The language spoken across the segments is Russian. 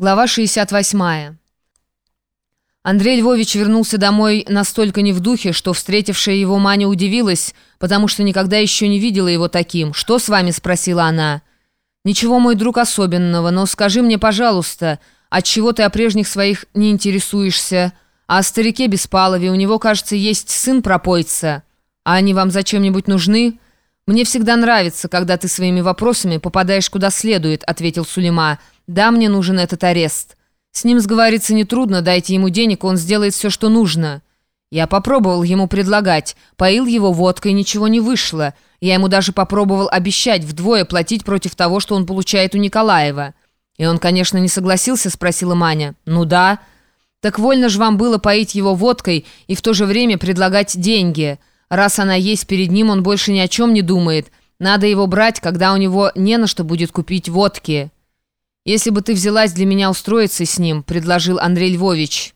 Глава 68. Андрей Львович вернулся домой настолько не в духе, что встретившая его Маня удивилась, потому что никогда еще не видела его таким. «Что с вами?» – спросила она. «Ничего, мой друг, особенного, но скажи мне, пожалуйста, отчего ты о прежних своих не интересуешься? А о старике Беспалове у него, кажется, есть сын пропойца. А они вам зачем-нибудь нужны?» «Мне всегда нравится, когда ты своими вопросами попадаешь куда следует», – ответил Сулейма. «Да, мне нужен этот арест. С ним сговориться нетрудно, дайте ему денег, он сделает все, что нужно». Я попробовал ему предлагать, поил его водкой, ничего не вышло. Я ему даже попробовал обещать вдвое платить против того, что он получает у Николаева. И он, конечно, не согласился, спросила Маня. «Ну да». «Так вольно же вам было поить его водкой и в то же время предлагать деньги. Раз она есть перед ним, он больше ни о чем не думает. Надо его брать, когда у него не на что будет купить водки». «Если бы ты взялась для меня устроиться с ним», — предложил Андрей Львович.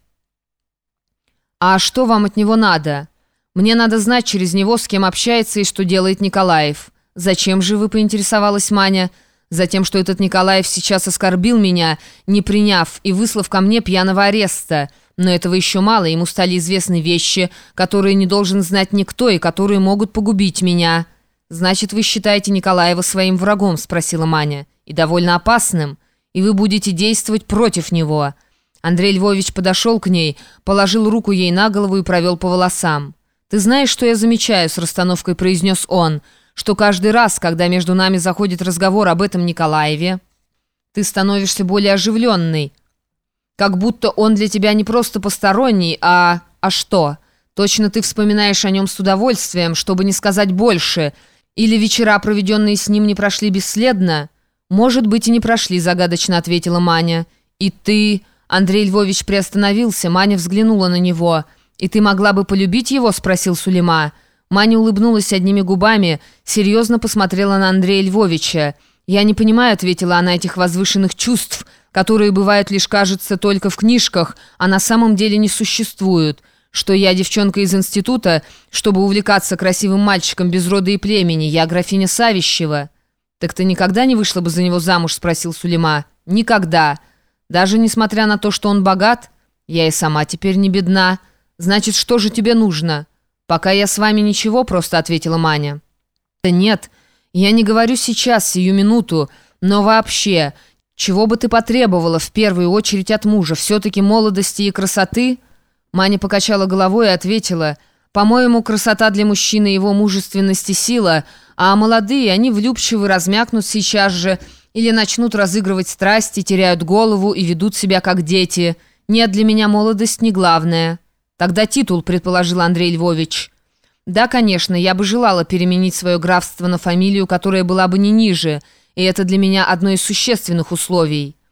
«А что вам от него надо? Мне надо знать через него, с кем общается и что делает Николаев». «Зачем же вы?» — поинтересовалась Маня. «Затем, что этот Николаев сейчас оскорбил меня, не приняв и выслав ко мне пьяного ареста. Но этого еще мало, ему стали известны вещи, которые не должен знать никто и которые могут погубить меня». «Значит, вы считаете Николаева своим врагом?» — спросила Маня. «И довольно опасным» и вы будете действовать против него». Андрей Львович подошел к ней, положил руку ей на голову и провел по волосам. «Ты знаешь, что я замечаю?» — с расстановкой произнес он. «Что каждый раз, когда между нами заходит разговор об этом Николаеве, ты становишься более оживленной. Как будто он для тебя не просто посторонний, а... А что? Точно ты вспоминаешь о нем с удовольствием, чтобы не сказать больше. Или вечера, проведенные с ним, не прошли бесследно?» «Может быть, и не прошли», — загадочно ответила Маня. «И ты...» Андрей Львович приостановился, Маня взглянула на него. «И ты могла бы полюбить его?» — спросил Сулейма. Маня улыбнулась одними губами, серьезно посмотрела на Андрея Львовича. «Я не понимаю», — ответила она, — «этих возвышенных чувств, которые бывают лишь, кажется, только в книжках, а на самом деле не существуют. Что я девчонка из института, чтобы увлекаться красивым мальчиком без рода и племени, я графиня Савищева». «Так ты никогда не вышла бы за него замуж?» — спросил Сулейма. «Никогда. Даже несмотря на то, что он богат, я и сама теперь не бедна. Значит, что же тебе нужно?» «Пока я с вами ничего», — просто ответила Маня. «Да нет, я не говорю сейчас, сию минуту, но вообще, чего бы ты потребовала в первую очередь от мужа? Все-таки молодости и красоты?» Маня покачала головой и ответила — по-моему, красота для мужчины его мужественность и сила, а молодые, они влюбчивы, размякнут сейчас же, или начнут разыгрывать страсти, теряют голову и ведут себя как дети. Нет, для меня молодость не главное. Тогда титул, предположил Андрей Львович. Да, конечно, я бы желала переменить свое графство на фамилию, которая была бы не ниже, и это для меня одно из существенных условий.